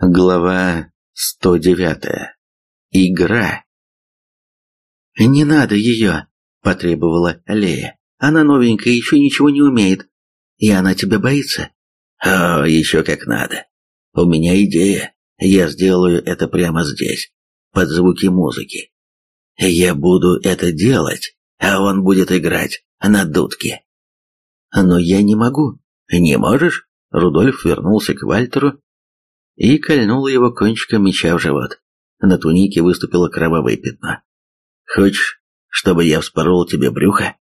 Глава 109. Игра. «Не надо ее!» – потребовала Лея. «Она новенькая, еще ничего не умеет, и она тебя боится». «О, еще как надо. У меня идея. Я сделаю это прямо здесь, под звуки музыки. Я буду это делать, а он будет играть на дудке». «Но я не могу». «Не можешь?» Рудольф вернулся к Вальтеру и кольнул его кончиком меча в живот. На тунике выступило кровавое пятно. «Хочешь, чтобы я вспорол тебе брюхо?»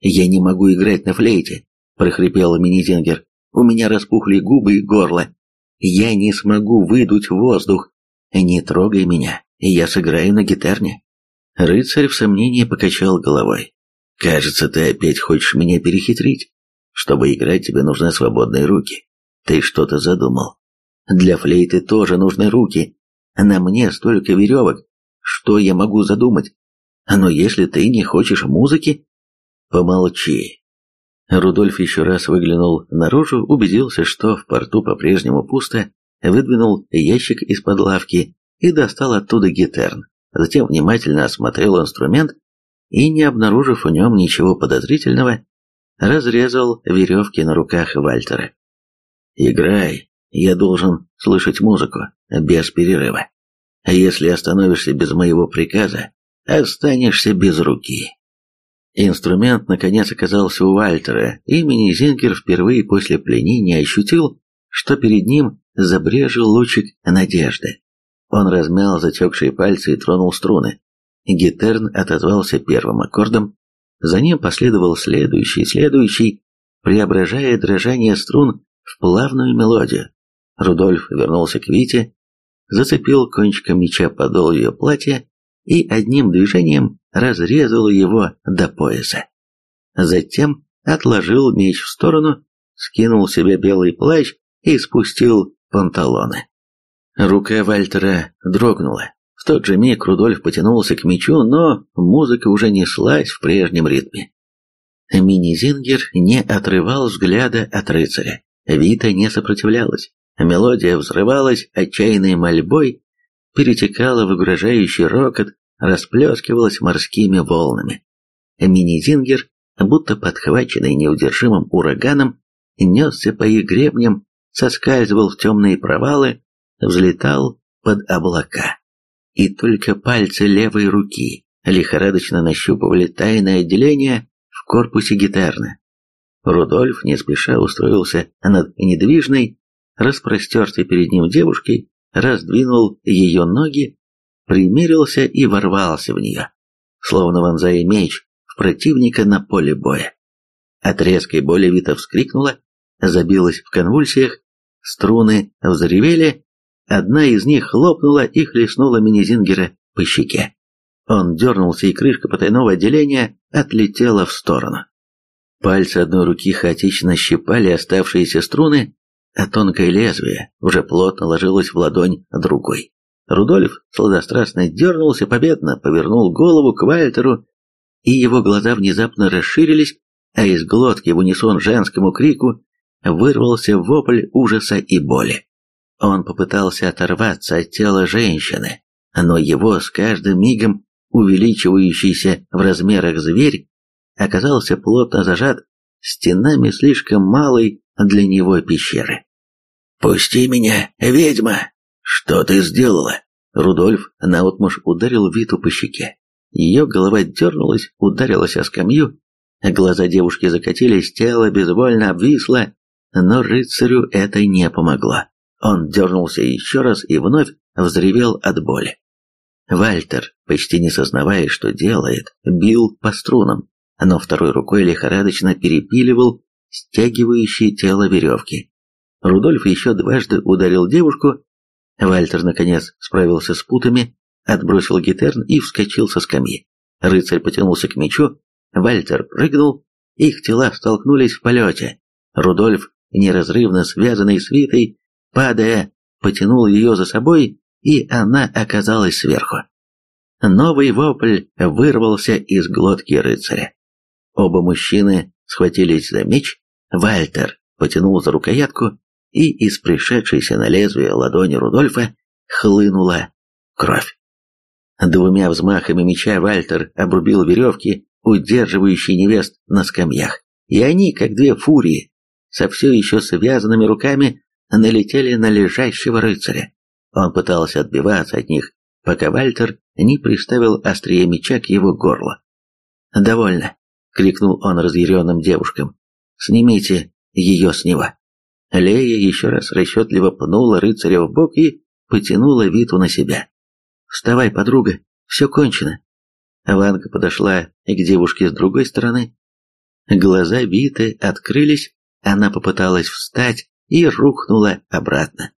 «Я не могу играть на флейте», — прохрипел Минизингер. «У меня распухли губы и горло. Я не смогу выдуть воздух. Не трогай меня, я сыграю на гитарне». Рыцарь в сомнении покачал головой. «Кажется, ты опять хочешь меня перехитрить. Чтобы играть, тебе нужны свободные руки. Ты что-то задумал. Для флейты тоже нужны руки. На мне столько веревок. Что я могу задумать? Но если ты не хочешь музыки... Помолчи. Рудольф еще раз выглянул наружу, убедился, что в порту по-прежнему пусто, выдвинул ящик из-под лавки и достал оттуда гитерн. Затем внимательно осмотрел инструмент и, не обнаружив в нем ничего подозрительного, разрезал веревки на руках Вальтера. «Играй, я должен слышать музыку, без перерыва. А если остановишься без моего приказа, останешься без руки». Инструмент наконец оказался у Вальтера, и Минизингер впервые после пленения ощутил, что перед ним забрежил лучик надежды. Он размял затекшие пальцы и тронул струны. Гитерн отозвался первым аккордом, за ним последовал следующий, следующий, преображая дрожание струн в плавную мелодию. Рудольф вернулся к Вите, зацепил кончиком меча подол ее платья и одним движением разрезал его до пояса. Затем отложил меч в сторону, скинул себе белый плащ и спустил панталоны. Рука Вальтера дрогнула. В тот же миг Рудольф потянулся к мечу, но музыка уже неслась в прежнем ритме. Мини-Зингер не отрывал взгляда от рыцаря. Вита не сопротивлялась. Мелодия взрывалась отчаянной мольбой, перетекала в угрожающий рокот, расплескивалась морскими волнами. Мини-Зингер, будто подхваченный неудержимым ураганом, несся по их гребням, соскальзывал в темные провалы, взлетал под облака и только пальцы левой руки лихорадочно нащупывали тайное отделение в корпусе гитарны. Рудольф не спеша устроился над недвижной, распростертой перед ним девушкой, раздвинул ее ноги, примерился и ворвался в нее, словно вонзая меч в противника на поле боя. От резкой боли Вита вскрикнула, забилась в конвульсиях, струны взревели, Одна из них хлопнула и хлестнула Минизингера по щеке. Он дернулся, и крышка потайного отделения отлетела в сторону. Пальцы одной руки хаотично щипали оставшиеся струны, тонкое лезвие уже плотно ложилось в ладонь другой. Рудольф сладострастно дернулся победно, повернул голову к Вальтеру, и его глаза внезапно расширились, а из глотки в унисон женскому крику вырвался вопль ужаса и боли. Он попытался оторваться от тела женщины, но его с каждым мигом увеличивающийся в размерах зверь оказался плотно зажат стенами слишком малой для него пещеры. «Пусти меня, ведьма! Что ты сделала?» Рудольф наотмашь ударил Виту по щеке. Ее голова дернулась, ударилась о скамью, глаза девушки закатились, тело безвольно обвисло, но рыцарю это не помогло. Он дернулся еще раз и вновь взревел от боли. Вальтер, почти не сознавая, что делает, бил по струнам, но второй рукой лихорадочно перепиливал стягивающие тело веревки. Рудольф еще дважды ударил девушку. Вальтер, наконец, справился с путами, отбросил гитерн и вскочил со скамьи. Рыцарь потянулся к мечу, Вальтер прыгнул, их тела столкнулись в полете. Рудольф, неразрывно связанный с Витой, падая, потянул ее за собой, и она оказалась сверху. Новый вопль вырвался из глотки рыцаря. Оба мужчины схватились за меч, Вальтер потянул за рукоятку, и из пришедшейся на лезвие ладони Рудольфа хлынула кровь. Двумя взмахами меча Вальтер обрубил веревки, удерживающие невест на скамьях, и они, как две фурии, со все еще связанными руками, налетели на лежащего рыцаря. Он пытался отбиваться от них, пока Вальтер не приставил острие меча к его горлу. «Довольно», — крикнул он разъяренным девушкам. «Снимите ее с него». Лея еще раз расчетливо пнула рыцаря в бок и потянула Виту на себя. «Вставай, подруга, все кончено». Ванга подошла к девушке с другой стороны. Глаза Виты открылись, она попыталась встать и рухнула обратно.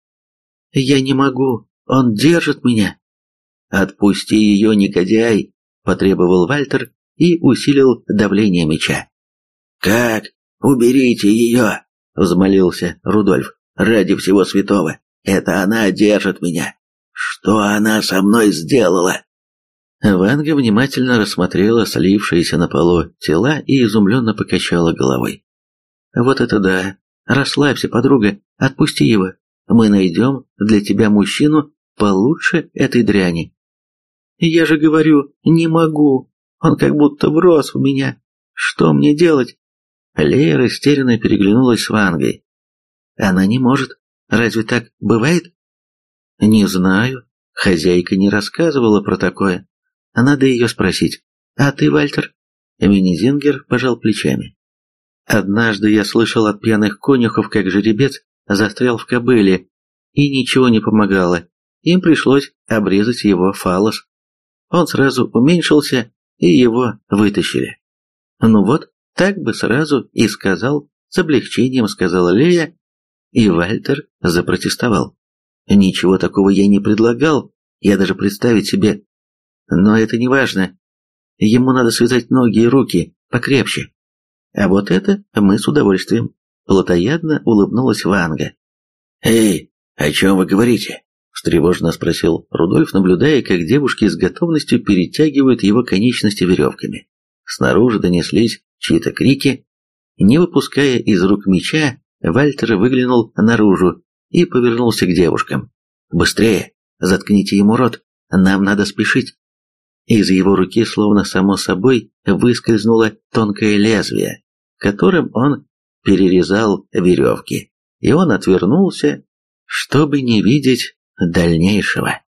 «Я не могу, он держит меня». «Отпусти ее, негодяй!» – потребовал Вальтер и усилил давление меча. «Как? Уберите ее!» — взмолился Рудольф. «Ради всего святого! Это она держит меня! Что она со мной сделала?» Ванга внимательно рассмотрела слившиеся на полу тела и изумленно покачала головой. «Вот это да! Расслабься, подруга, отпусти его. Мы найдем для тебя мужчину получше этой дряни». «Я же говорю, не могу!» Он как будто врос в меня. Что мне делать? Лея растерянно переглянулась с Вангой. Она не может. Разве так бывает? Не знаю. Хозяйка не рассказывала про такое. Надо ее спросить. А ты, Вальтер? Минизингер пожал плечами. Однажды я слышал от пьяных конюхов, как жеребец застрял в кобыле, и ничего не помогало. Им пришлось обрезать его фалос. Он сразу уменьшился и его вытащили. Ну вот, так бы сразу и сказал, с облегчением сказала Лея, и Вальтер запротестовал. Ничего такого я не предлагал, я даже представить себе. Но это не важно. Ему надо связать ноги и руки покрепче. А вот это мы с удовольствием. Плотоядно улыбнулась Ванга. «Эй, о чем вы говорите?» встревоженно спросил Рудольф, наблюдая, как девушки с готовностью перетягивают его конечности веревками. Снаружи донеслись чьи-то крики. Не выпуская из рук меча, Вальтер выглянул наружу и повернулся к девушкам. «Быстрее! Заткните ему рот! Нам надо спешить!» Из его руки, словно само собой, выскользнуло тонкое лезвие, которым он перерезал веревки, и он отвернулся, чтобы не видеть дальнейшего.